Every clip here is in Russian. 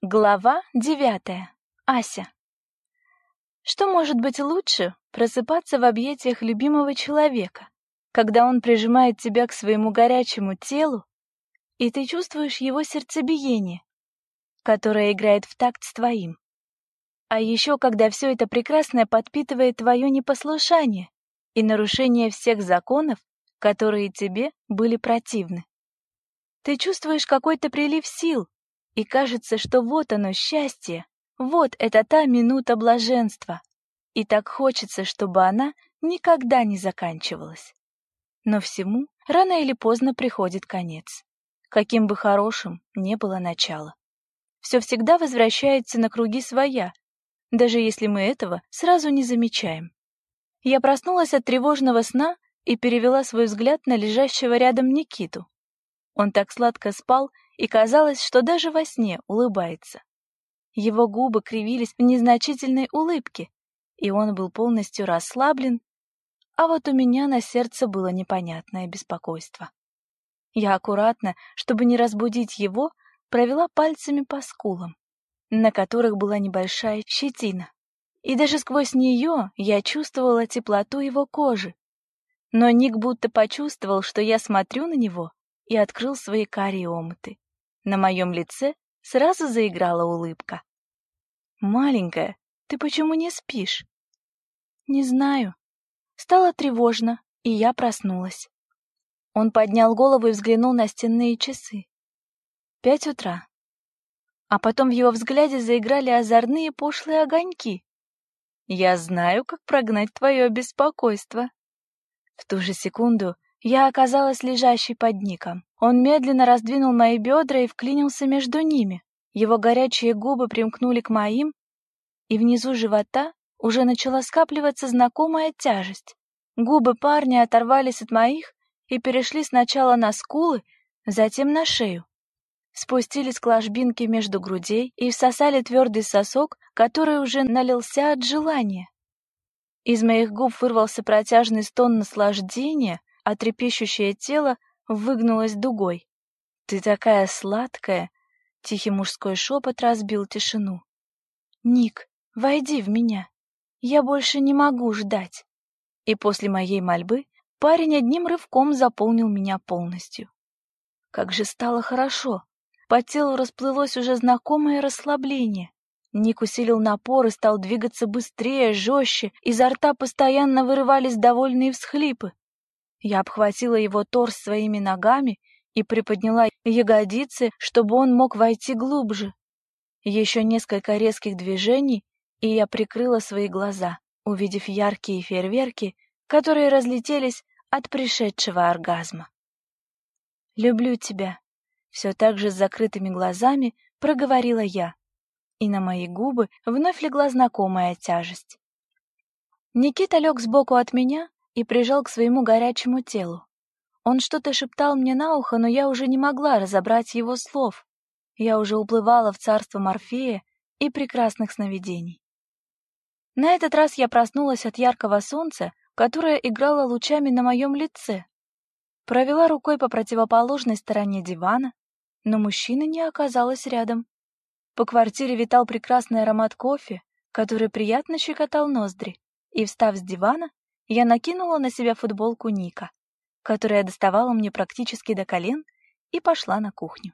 Глава девятая. Ася. Что может быть лучше просыпаться в объятиях любимого человека, когда он прижимает тебя к своему горячему телу, и ты чувствуешь его сердцебиение, которое играет в такт с твоим. А еще когда все это прекрасное подпитывает твое непослушание и нарушение всех законов, которые тебе были противны. Ты чувствуешь какой-то прилив сил, и кажется, что вот оно, счастье, вот это та минута блаженства. И так хочется, чтобы она никогда не заканчивалась. Но всему рано или поздно приходит конец. Каким бы хорошим не было начало. Все всегда возвращается на круги своя, даже если мы этого сразу не замечаем. Я проснулась от тревожного сна и перевела свой взгляд на лежащего рядом Никиту. Он так сладко спал, и казалось, что даже во сне улыбается. Его губы кривились в незначительной улыбке, и он был полностью расслаблен, а вот у меня на сердце было непонятное беспокойство. Я аккуратно, чтобы не разбудить его, провела пальцами по скулам, на которых была небольшая щетина. И даже сквозь нее я чувствовала теплоту его кожи. Но Ник будто почувствовал, что я смотрю на него, и открыл свои карие омыты. На моем лице сразу заиграла улыбка. «Маленькая, ты почему не спишь?» «Не знаю». Стало тревожно, и я проснулась. Он поднял голову и взглянул на стенные часы. Пять утра. А потом в его взгляде заиграли озорные пошлые огоньки. «Я знаю, как прогнать твое беспокойство». В ту же секунду я оказалась лежащей под ником. Он медленно раздвинул мои бедра и вклинился между ними. Его горячие губы примкнули к моим, и внизу живота уже начала скапливаться знакомая тяжесть. Губы парня оторвались от моих и перешли сначала на скулы, затем на шею. Спустились к ложбинке между грудей и всосали твердый сосок, который уже налился от желания. Из моих губ вырвался протяжный стон наслаждения, а трепещущее тело выгнулось дугой. «Ты такая сладкая!» — тихий мужской шепот разбил тишину. «Ник, войди в меня. Я больше не могу ждать». И после моей мольбы парень одним рывком заполнил меня полностью. Как же стало хорошо. По телу расплылось уже знакомое расслабление. Ник усилил напор и стал двигаться быстрее, жестче, изо рта постоянно вырывались довольные всхлипы. Я обхватила его торс своими ногами и приподняла ягодицы, чтобы он мог войти глубже. Еще несколько резких движений, и я прикрыла свои глаза, увидев яркие фейерверки, которые разлетелись от пришедшего оргазма. «Люблю тебя», — все так же с закрытыми глазами проговорила я, и на мои губы вновь легла знакомая тяжесть. Никита лег сбоку от меня и прижал к своему горячему телу. Он что-то шептал мне на ухо, но я уже не могла разобрать его слов. Я уже уплывала в царство Морфея и прекрасных сновидений. На этот раз я проснулась от яркого солнца, которое играло лучами на моем лице. Провела рукой по противоположной стороне дивана, но мужчины не оказалось рядом. По квартире витал прекрасный аромат кофе, который приятно щекотал ноздри, и, встав с дивана, я накинула на себя футболку Ника, которая доставала мне практически до колен, и пошла на кухню.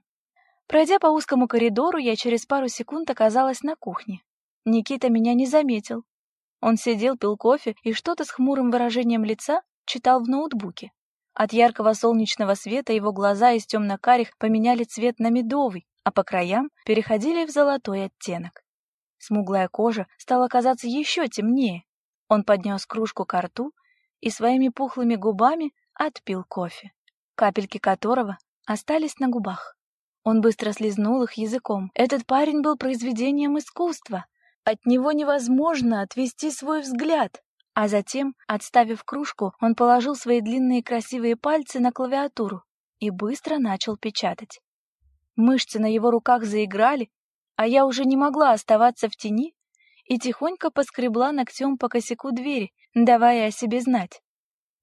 Пройдя по узкому коридору, я через пару секунд оказалась на кухне. Никита меня не заметил. Он сидел, пил кофе и что-то с хмурым выражением лица читал в ноутбуке. От яркого солнечного света его глаза из темно-карих поменяли цвет на медовый, а по краям переходили в золотой оттенок. Смуглая кожа стала казаться еще темнее, он поднес кружку к рту и своими пухлыми губами отпил кофе, капельки которого остались на губах. Он быстро слезнул их языком. Этот парень был произведением искусства. От него невозможно отвести свой взгляд. А затем, отставив кружку, он положил свои длинные красивые пальцы на клавиатуру и быстро начал печатать. Мышцы на его руках заиграли, а я уже не могла оставаться в тени и тихонько поскребла ногтем по косяку двери, давая о себе знать.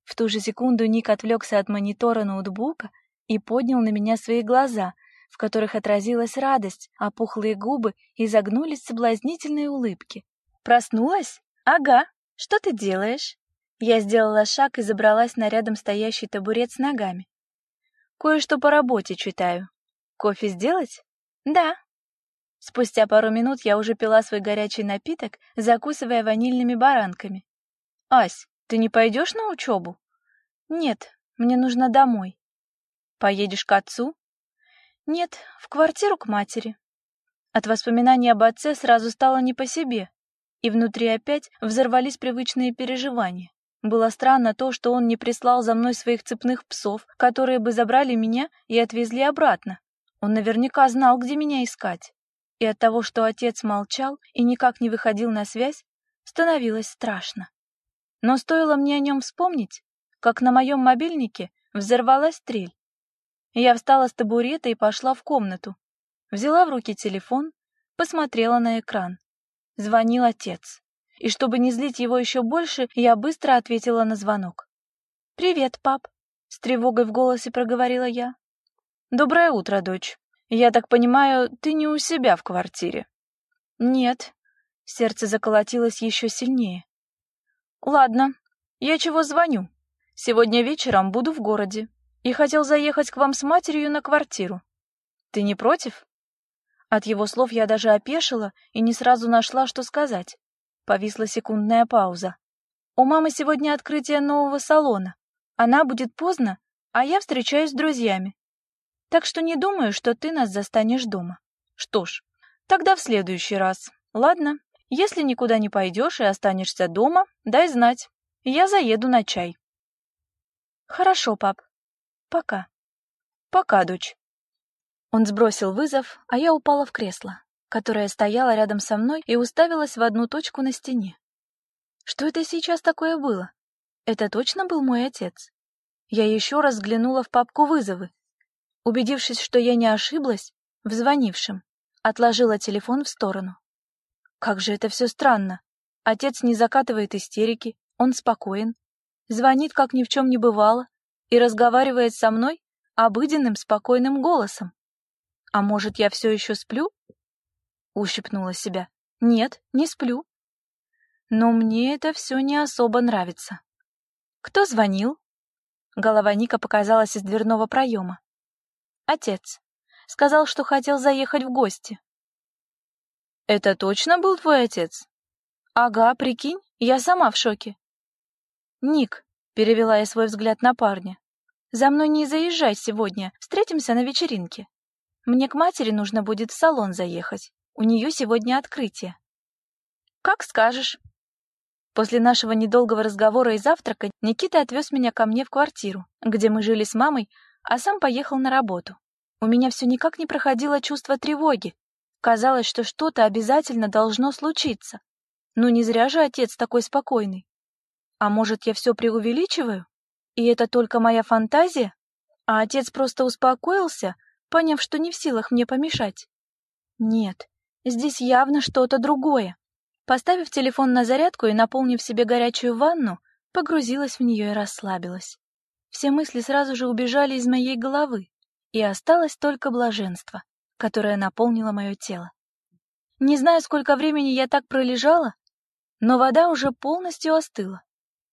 В ту же секунду Ник отвлекся от монитора ноутбука и поднял на меня свои глаза, в которых отразилась радость, а пухлые губы изогнулись в соблазнительной улыбке. «Проснулась? Ага. Что ты делаешь?» Я сделала шаг и забралась на рядом стоящий табурет с ногами. «Кое-что по работе читаю. Кофе сделать?» «Да». Спустя пару минут я уже пила свой горячий напиток, закусывая ванильными баранками. «Ась, ты не пойдешь на учебу?» «Нет, мне нужно домой». «Поедешь к отцу?» «Нет, в квартиру к матери». От воспоминаний об отце сразу стало не по себе, и внутри опять взорвались привычные переживания. Было странно то, что он не прислал за мной своих цепных псов, которые бы забрали меня и отвезли обратно. Он наверняка знал, где меня искать. И от того, что отец молчал и никак не выходил на связь, становилось страшно. Но стоило мне о нем вспомнить, как на моем мобильнике взорвалась стрель. Я встала с табурета и пошла в комнату. Взяла в руки телефон, посмотрела на экран. Звонил отец и чтобы не злить его еще больше, я быстро ответила на звонок. «Привет, пап», — с тревогой в голосе проговорила я. «Доброе утро, дочь. Я так понимаю, ты не у себя в квартире?» «Нет». Сердце заколотилось еще сильнее. «Ладно, я чего звоню? Сегодня вечером буду в городе и хотел заехать к вам с матерью на квартиру. Ты не против?» От его слов я даже опешила и не сразу нашла, что сказать. Повисла секундная пауза. У мамы сегодня открытие нового салона. Она будет поздно, а я встречаюсь с друзьями. Так что не думаю, что ты нас застанешь дома. Что ж, тогда в следующий раз. Ладно, если никуда не пойдешь и останешься дома, дай знать. Я заеду на чай. Хорошо, пап. Пока. Пока, дочь. Он сбросил вызов, а я упала в кресло которая стояла рядом со мной и уставилась в одну точку на стене. Что это сейчас такое было? Это точно был мой отец? Я еще раз взглянула в папку вызовы. Убедившись, что я не ошиблась, в звонившем, отложила телефон в сторону. Как же это все странно. Отец не закатывает истерики, он спокоен, звонит, как ни в чем не бывало, и разговаривает со мной обыденным спокойным голосом. А может, я все еще сплю? Ущипнула себя. Нет, не сплю. Но мне это все не особо нравится. Кто звонил? Голова Ника показалась из дверного проема. Отец. Сказал, что хотел заехать в гости. Это точно был твой отец? Ага, прикинь, я сама в шоке. Ник, перевела я свой взгляд на парня. За мной не заезжай сегодня, встретимся на вечеринке. Мне к матери нужно будет в салон заехать. У нее сегодня открытие. Как скажешь. После нашего недолгого разговора и завтрака Никита отвез меня ко мне в квартиру, где мы жили с мамой, а сам поехал на работу. У меня все никак не проходило чувство тревоги. Казалось, что что-то обязательно должно случиться. Но не зря же отец такой спокойный. А может, я все преувеличиваю? И это только моя фантазия? А отец просто успокоился, поняв, что не в силах мне помешать? Нет, Здесь явно что-то другое. Поставив телефон на зарядку и наполнив себе горячую ванну, погрузилась в нее и расслабилась. Все мысли сразу же убежали из моей головы, и осталось только блаженство, которое наполнило мое тело. Не знаю, сколько времени я так пролежала, но вода уже полностью остыла.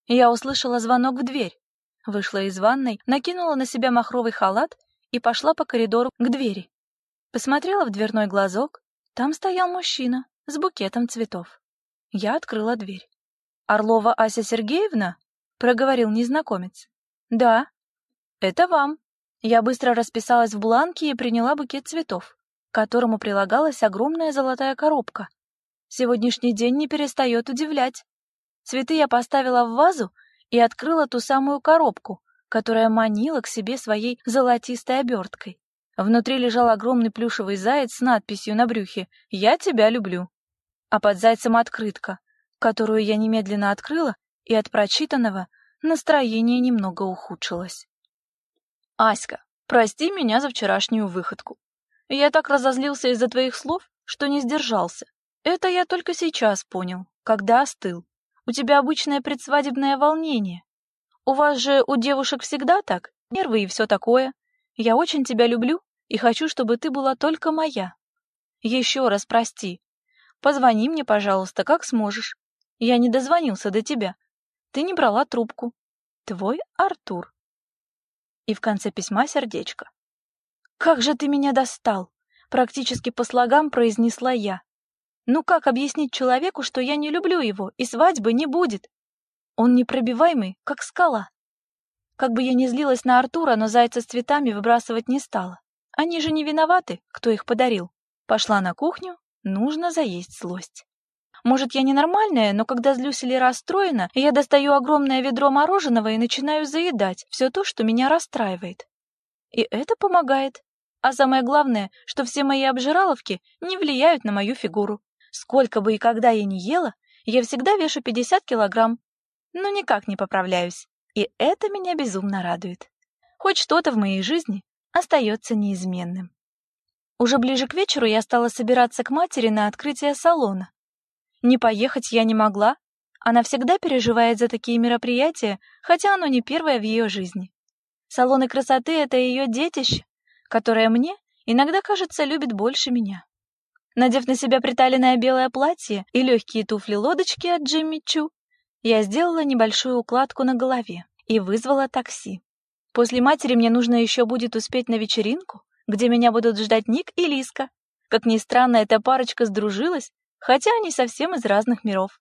Я услышала звонок в дверь, вышла из ванной, накинула на себя махровый халат и пошла по коридору к двери. Посмотрела в дверной глазок, там стоял мужчина с букетом цветов. Я открыла дверь. «Орлова Ася Сергеевна?» — проговорил незнакомец. «Да». «Это вам». Я быстро расписалась в бланке и приняла букет цветов, к которому прилагалась огромная золотая коробка. Сегодняшний день не перестает удивлять. Цветы я поставила в вазу и открыла ту самую коробку, которая манила к себе своей золотистой оберткой. Внутри лежал огромный плюшевый заяц с надписью на брюхе «Я тебя люблю». А под зайцем открытка, которую я немедленно открыла, и от прочитанного настроение немного ухудшилось. «Аська, прости меня за вчерашнюю выходку. Я так разозлился из-за твоих слов, что не сдержался. Это я только сейчас понял, когда остыл. У тебя обычное предсвадебное волнение. У вас же у девушек всегда так, нервы и все такое. Я очень тебя люблю и хочу, чтобы ты была только моя. Еще раз прости. Позвони мне, пожалуйста, как сможешь. Я не дозвонился до тебя. Ты не брала трубку. Твой Артур. И в конце письма сердечко. Как же ты меня достал, практически по слогам произнесла я. Ну как объяснить человеку, что я не люблю его и свадьбы не будет? Он непробиваемый, как скала. Как бы я ни злилась на Артура, но зайца с цветами выбрасывать не стала. Они же не виноваты, кто их подарил. Пошла на кухню, нужно заесть злость. Может, я ненормальная, но когда злюсь или расстроена, я достаю огромное ведро мороженого и начинаю заедать все то, что меня расстраивает. И это помогает. А самое главное, что все мои обжираловки не влияют на мою фигуру. Сколько бы и когда я не ела, я всегда вешу 50 килограмм. Но никак не поправляюсь. И это меня безумно радует. Хоть что-то в моей жизни остается неизменным. Уже ближе к вечеру я стала собираться к матери на открытие салона. Не поехать я не могла. Она всегда переживает за такие мероприятия, хотя оно не первое в ее жизни. Салоны красоты — это ее детище, которое мне иногда, кажется, любит больше меня. Надев на себя приталенное белое платье и легкие туфли-лодочки от Джимми Чу, я сделала небольшую укладку на голове и вызвала такси. После матери мне нужно еще будет успеть на вечеринку, где меня будут ждать Ник и Лиска. Как ни странно, эта парочка сдружилась, хотя они совсем из разных миров.